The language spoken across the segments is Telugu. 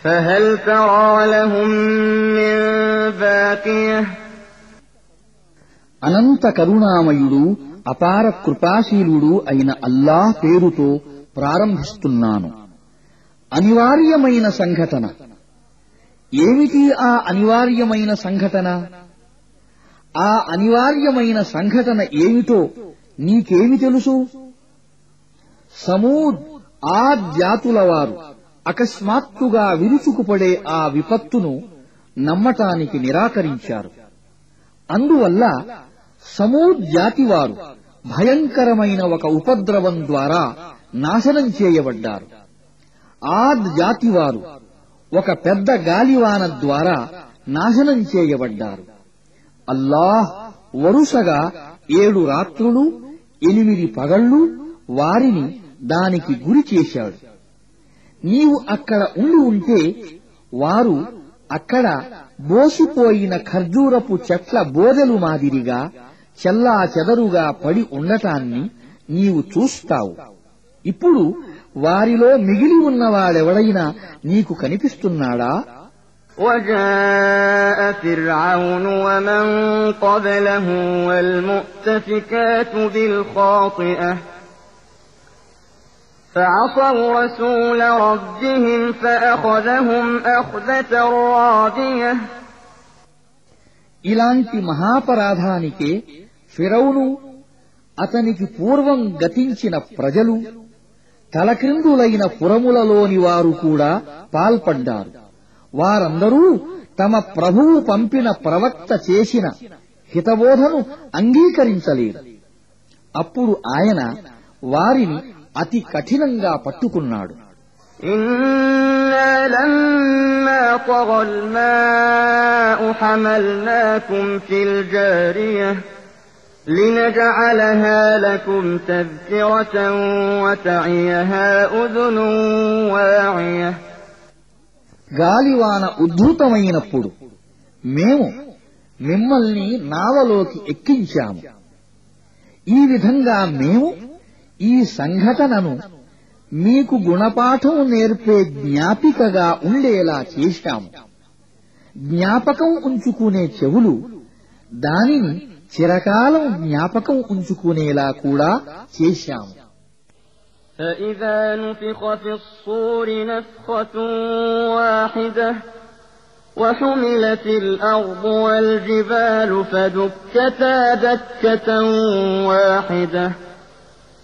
فهل ترى لهم من باقية అనంత కరుణామయుడు అపార కృపాశీలుడు అయిన అల్లాహ్ పేరుతో ప్రారంభిస్తున్నాను అనివార్యమైన సంఘటన ఏమిటి ఆ అనివార్యమైన సంఘటన ఆ అనివార్యమైన సంఘటన ఏమిటో నీకేమి తెలుసు సమూద్ ఆ జాతుల వారు అకస్మాత్తుగా విరుచుకుపడే ఆ విపత్తును నమ్మటానికి నిరాకరించారు. అందువల్ల సమూద్ జాతివారు భయంకరమైన ఒక ఉపద్రవం ద్వారా నాశనం చేయబడ్డారు. ఆద్ జాతివారు ఒక పెద్ద గాలివాన ద్వారా నాశనం చేయబడ్డారు. అల్లాహ్ వరుసగా ఏడు రాత్రులు ఎనిమిది పగళ్ళు వారిని దానికి గురి చేశాడు. నీవు అక్కడ ఉండి ఉంటే వారు అక్కడ బోసిపోయిన ఖర్జూరపు చెట్ల బోదెలు మాదిరిగా చెల్లా చెదరుగా పడి ఉండటాన్ని నీవు చూస్తావు ఇప్పుడు వారిలో మిగిలి ఉన్నవాడెవడైనా నీకు కనిపిస్తున్నాడా وجاء فرعون ومن قبله والمؤتفكات بالخاطئة فعصوا رسول ربهم فأخذهم أخذة رابية ఇలాంటి మహాపరాధానికే ఫిరౌను అతనికి పూర్వం గతించిన ప్రజలు తలక్రిందులైన పురములలోని వారు కూడా పాల్పడ్డారు వారందరూ తమ ప్రభువు పంపిన ప్రవక్త చేసిన హితబోధను అంగీకరించలేదు అప్పుడు ఆయన వారిని అతి కఠినంగా పట్టుకున్నాడు إنا لما طغى الماء حملناكم في الجارية لنجعلها لكم تذكرة وتعيها أذن واعية గాలివాన ఉద్ధృతమైనప్పుడు మేము మిమ్మల్ని నావలోకి ఎక్కించాము ఈ విధంగా మేము ఈ సంఘటనను మీకు గుణపాఠం నేర్పే జ్ఞాపికగా ఉండేలా చేశాము జ్ఞాపకం ఉంచుకునే చెవులు దానిని చిరకాలం జ్ఞాపకం ఉంచుకునేలా కూడా చేశాము فإذا نفخ في الصور نفخة واحدة وحملت الأرض والجبال فدكتا دكة واحدة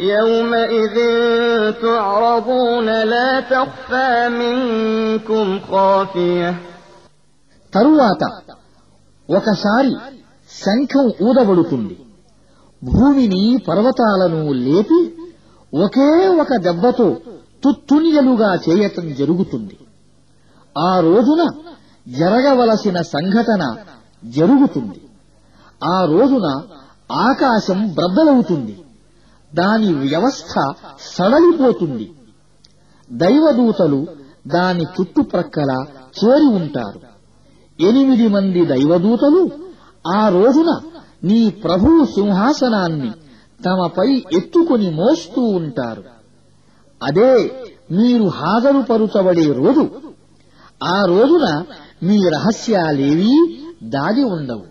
يومئذ تعرضون لا تخفى منكم خافية తరువాత ఒకసారి శంఖం ఊదబడుతుంది భూమిని పర్వతాలను లేపి ఒకే ఒక దెబ్బతో తుత్తునియలుగా చేయటం జరుగుతుంది ఆ రోజున జరగవలసిన సంఘటన జరుగుతుంది ఆ రోజున ఆకాశం బ్రద్దలవుతుంది దాని వ్యవస్థ సడలిపోతుంది. దైవదూతలు దాని చుట్టుప్రక్కల చేరి ఉంటారు. ఎనిమిది మంది దైవదూతలు ఆ రోజున నీ ప్రభువు సింహాసనాన్ని తమపై ఎత్తుకొని మోస్తూ ఉంటారు. అదే మీరు హాజరుపరుచబడే రోజు. ఆ రోజున మీ రహస్యాలేవీ దాగి ఉండవు.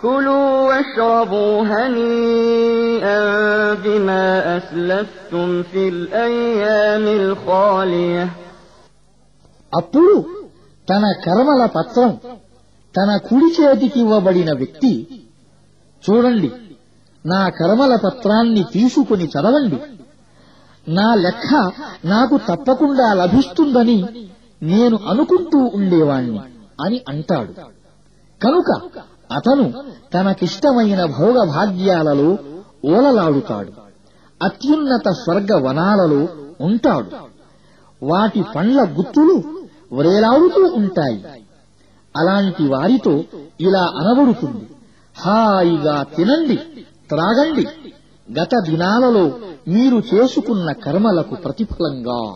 كلوا واشربوا هنيئا بما أسلفتم في الأيام الخالية అప్పుడు తన కర్మల పత్రం తన కుడి చేతికి ఇవ్వబడిన వ్యక్తి చూడండి నా కర్మల పత్రాన్ని తీసుకుని చదవండి నా లెక్క నాకు తప్పకుండా లభిస్తుందని నేను అనుకుంటూ ఉండేవాణ్ణి అని అంటాడు కనుక అతను తనకిష్టమైన భోగభాగ్యాలలో ఓలలాడుతాడు. అత్యున్నత స్వర్గ వనాలలో ఉంటాడు. వాటి పండ్ల గుత్తులు వ్రేలాడుతూ ఉంటాయి. అలాంటి వారితో ఇలా అనబడుతుంది. హాయిగా తినండి త్రాగండి. గత దినాలలో మీరు చేసుకున్న కర్మలకు ప్రతిఫలంగా.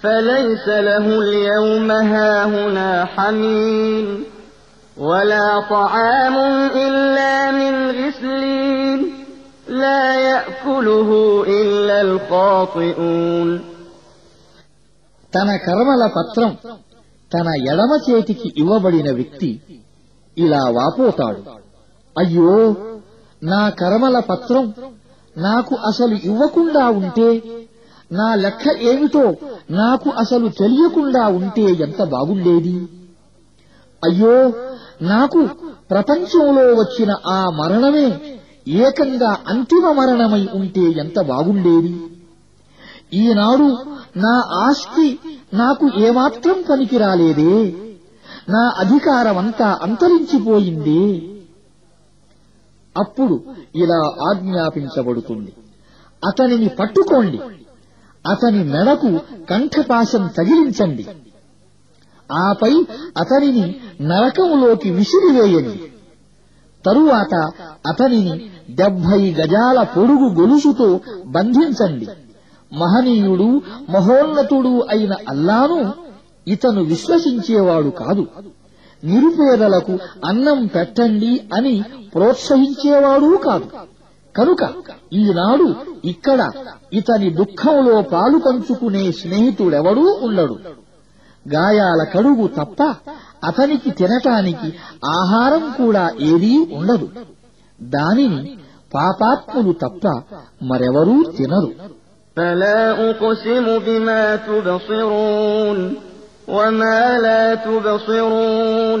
فليس له اليوم هاهنا حميم ولا طعام إلا من غسلين لا يأكله إلا الخاطئون తన కర్మల పత్రం తన ఎడమ చేతికి ఇవ్వబడిన వ్యక్తి ఇలా వాపోతాడు అయ్యో నా కర్మల పత్రం నాకు అసలు ఇవ్వకుండా ఉంటే నా లెక్క ఏమిటో నాకు అసలు తెలియకుండా ఉంటే ఎంత బాగుండేది? అయ్యో నాకు ప్రపంచంలో వచ్చిన ఆ మరణమే ఏకంగా అంతిమ మరణమై ఉంటే ఎంత బాగుండేది? ఈనాడు నా ఆస్తి నాకు ఏమాత్రం పనికిరాలేదే. నా అధికారమంతా అంతరించిపోయింది. అప్పుడు ఇలా ఆజ్ఞాపించబడుతుంది. అతనిని పట్టుకోండి. అతని మెడకు కంఠపాశం తగిలించండి. ఆపై అతనిని నరకములోకి విసిరివేయండి. తరువాత అతనిని డెబ్బై గజాల పొడుగు గొలుసుతో బంధించండి. మహనీయుడు మహోన్నతుడు అయిన అల్లాను ఇతను విశ్వసించేవాడు కాదు. నిరుపేదలకు అన్నం పెట్టండి అని ప్రోత్సహించేవాడూ కాదు. కనుక ఈనాడు ఇక్కడ ఇతని దుఃఖంలో పాలు పంచుకునే స్నేహితుడెవడూ ఉండడు గాయాల కడుగు తప్ప అతనికి తినటానికి ఆహారం కూడా ఏదీ ఉండదు దానిని పాపాత్ములు తప్ప మరెవరూ తినరు فلا أقسم بما تبصرون وما لا تبصرون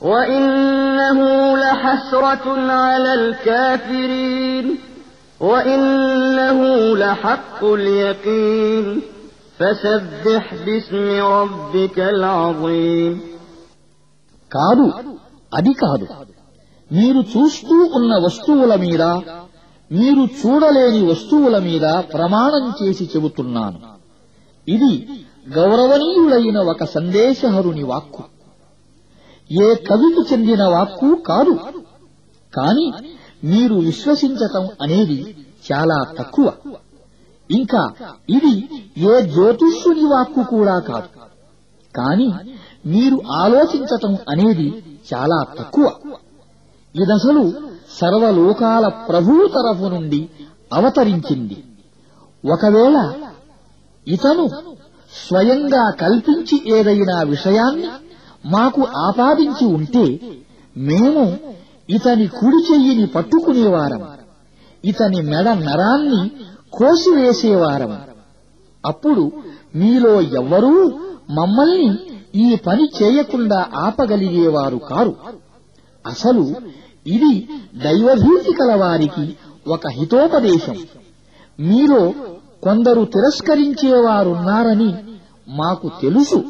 وإنه لحسرة على الكافرين وإنه لحق اليقين فسبح باسم ربك العظيم కాదు అది కాదు మీరు చూస్తూ ఉన్న వస్తువుల మీద మీరు చూడలేని వస్తువుల మీద ప్రమాణం చేసి చెబుతున్నాను ఇది గౌరవనీయుడైన ఒక సందేశహరుని వాక్కు ఏ కవికి చెందిన వాక్కు కాదు. కాని మీరు విశ్వసించటం అనేది చాలా తక్కువ. ఇంకా ఇది ఏ జ్యోతిష్యుని వాక్కు కూడా కాదు. కాని మీరు ఆలోచించటం అనేది చాలా తక్కువ. ఇదసలు సర్వలోకాల ప్రభువు తరఫు నుండి అవతరించింది. ఒకవేళ ఇతను స్వయంగా కల్పించి ఏదైనా విషయాన్ని మాకు ఆపాదించి ఉంటే మేము ఇతని కుడి చెయ్యిని పట్టుకునేవారం. ఇతని మెడ నరాన్ని కోసివేసేవారం. అప్పుడు మీలో ఎవ్వరూ మమ్మల్ని ఈ పని చేయకుండా ఆపగలిగేవారు కారు. అసలు ఇది దైవభీతి కలవారికి ఒక హితోపదేశం. మీలో కొందరు తిరస్కరించేవారున్నారని మాకు తెలుసు.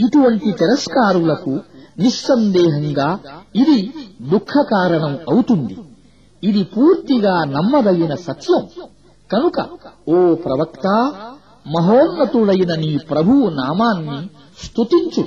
ఇటువంటి తిరస్కారులకు నిస్సందేహంగా ఇది దుఃఖ కారణం అవుతుంది. ఇది పూర్తిగా నమ్మదగిన సత్యం. కనుక ఓ ప్రవక్త మహోన్నతుడైన నీ ప్రభువు నామాన్ని స్తుతించు.